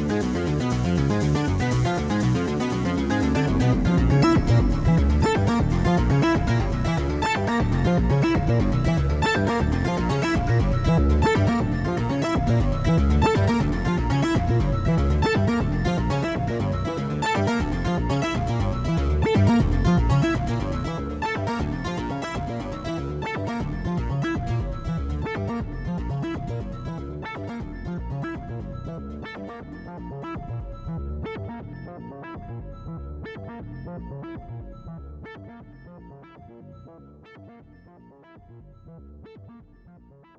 Música Thank you.